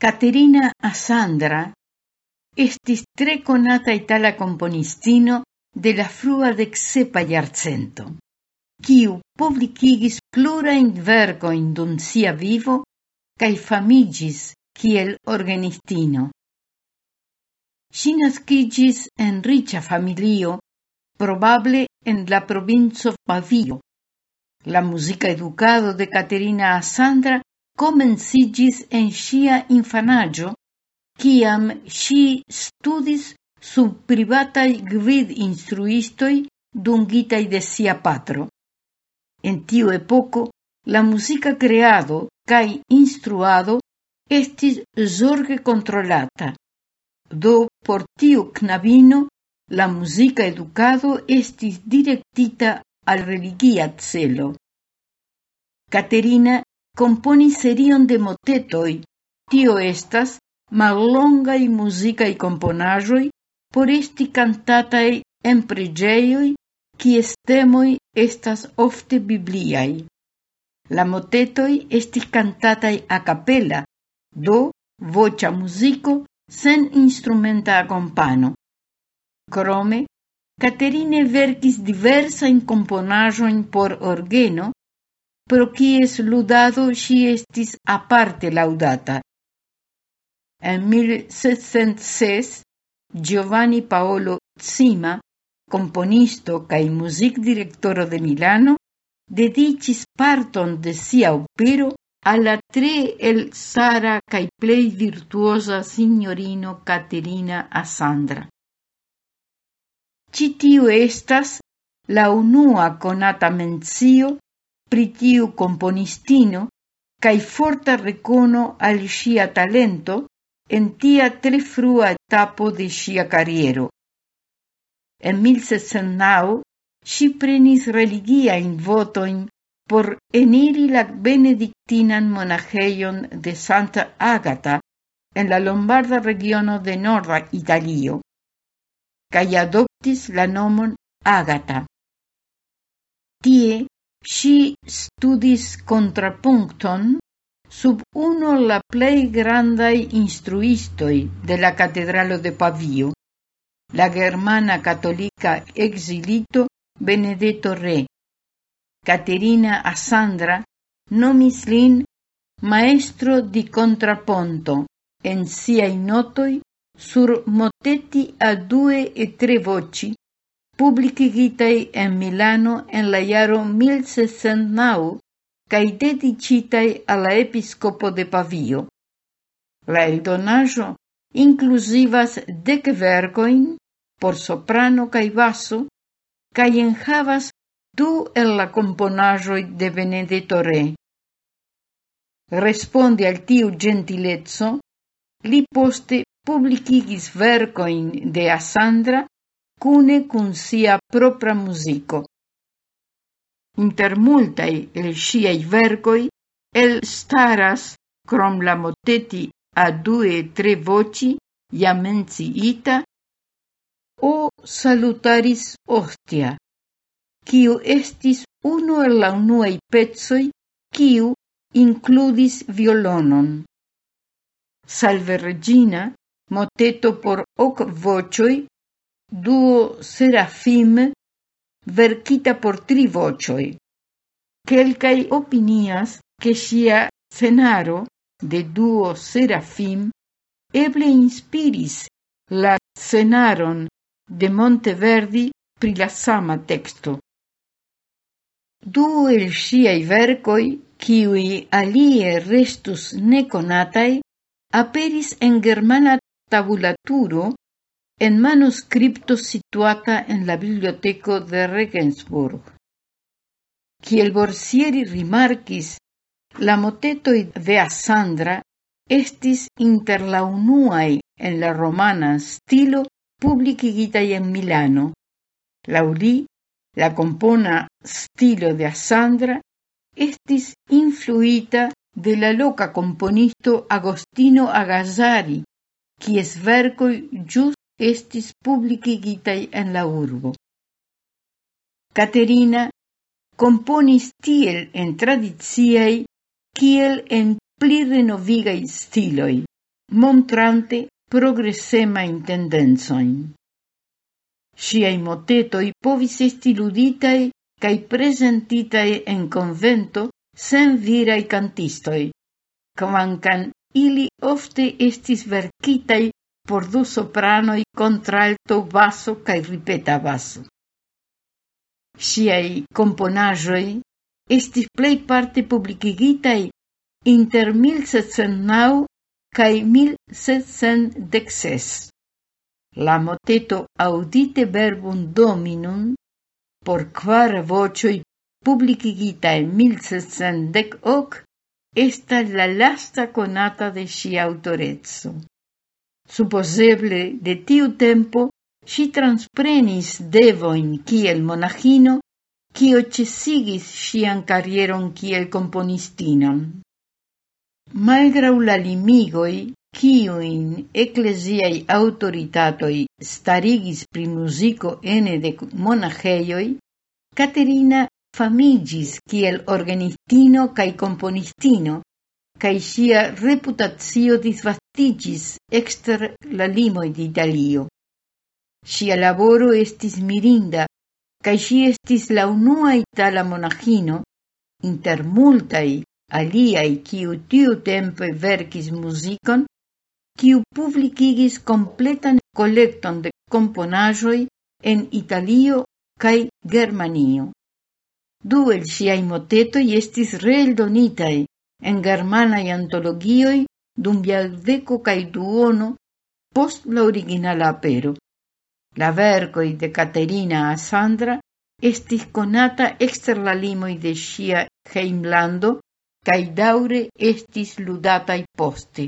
Caterina Assandra estis tre konata itala componistino de la frua deksepa jarcento, kiu publikigis plurajn verkojn dum sia vivo kaj famiĝis kiel organistino. Ŝi en riĉa familio, probable en la provinco Pavio. La muzika educado de Caterina Assandra komenciĝis en ŝia infanaĝo, kiam ŝi studis sub privataj gvid-instruistoj dungitaj de sia patro. En tiu epoko la musica creado kaj instruado estis zorge controlata. Do por tiu knabino la musica educado estis directita al religia celo. Katerina componi serion de motetoi, tio estas mallongai musicai componajoi por esti cantatai en pregeioi qui estemoi estas ofte bibliai. La motetoi estis cantatai a capella, do vocia muziko sen instrumenta akompano. Crome, Caterine verkis diversajn komponaĵojn por orgeno pro quies ludado si estis aparte laudata. En 1706 Giovanni Paolo Zima, componisto cae music directoro de Milano, dedicis parton de sia opero alla tre el Sara cae plei virtuosa signorino Caterina Asandra. Citiu estas la unua conata menzio pritiu componistino cae forta recono al sia talento en tia tre frua etapo de sia carriero. En 1609 si prenis religia in votoin por eniri la benedictinan monacheion de Santa Agata en la Lombarda regiono de Norda Italio, cae adoptis la nomon Agata. Tie Si studis contrapuncton sub uno la plei grandai instruistoi de la catedralo de Pavio, la germana cattolica exilito Benedetto Re. Caterina Asandra nomis lin maestro di contraponto en siai notoi sur motetti a due e tre voci publicigitei en Milano en la iaro 1609 cae dediĉitaj alla episcopo de Pavio. La eldonajo inclusivas dec vergoin por soprano cae basso cae enhavas du el la componajoi de Benedetto Re. Responde al tiu gentilezzo, li poste publicigis vergoin de Asandra cune cun sia propra musico. Inter multai el sciei vergoi el staras, crom la moteti a due tre voci, ja menciita, o salutaris ostia, kiu estis uno el la unuei pezoi, kiu includis violonon. Salve Regina, moteto por hoc vocioi duo Serafim verkita por tri vocioi. Quelcai opinias che sia scenaro de duo Serafim eble inspiris la scenaron de Monteverdi pri la sama texto. Du el sciai vercoi, kiui alie restus neconatai, aperis en germana tabulaturo en manuscripto situata en la biblioteco de Regensburg. Kiel Borsieri rimarquis, la moteto de Asandra estis inter la en la romana stilo publicigitai en Milano. Lauri, la compona stilo de Asandra estis influita de la loca componisto Agostino Agazzari, quies vercoi just estis publicigitai en la urbo. Caterina componis tiel en tradiziei kiel en pli renovigai stiloi, montrante progresemajn tendencojn. Siai motetoi povis esti luditai cae presentitai en convento sen virai cantistoi, quancan ili ofte estis verkitai por soprano y contralto basso kaj ripeta basso. Ŝiaj komponaĵoj estis plejparte publikigitaj inter 1709 kaj 1716. La moteto Audite verbum dominum por kvar voĉoj publikigita en 1710 ok estas la lasta konata de ŝia aŭtoreco. Supposeble de tiu tempo si transprenis devoin kiel monachino, kio cesigis sian carrieron kiel componistinon. Malgrau la limigoi, kiuin ecclesiai autoritatoi starigis pri musico ene de monacheioi, Caterina famigis kiel organistino cae componistino, cae sia reputatio disvastigis exter la limoi de Italio. Laboro estis mirinda, cae si estis la unua itala monachino, inter multaj aliaj kiu tempe verkis musicon, kiu publicigis completan collecton de componajoi en Italio cae Germanio. Du el siai motetoi estis reeldonitai en germanaj antologioi dum jardeko cae duono post la originala apero. La verkoj de Caterina a Sandra estis conata exter la limoi de sia heimlando cae daure estis ludatai poste.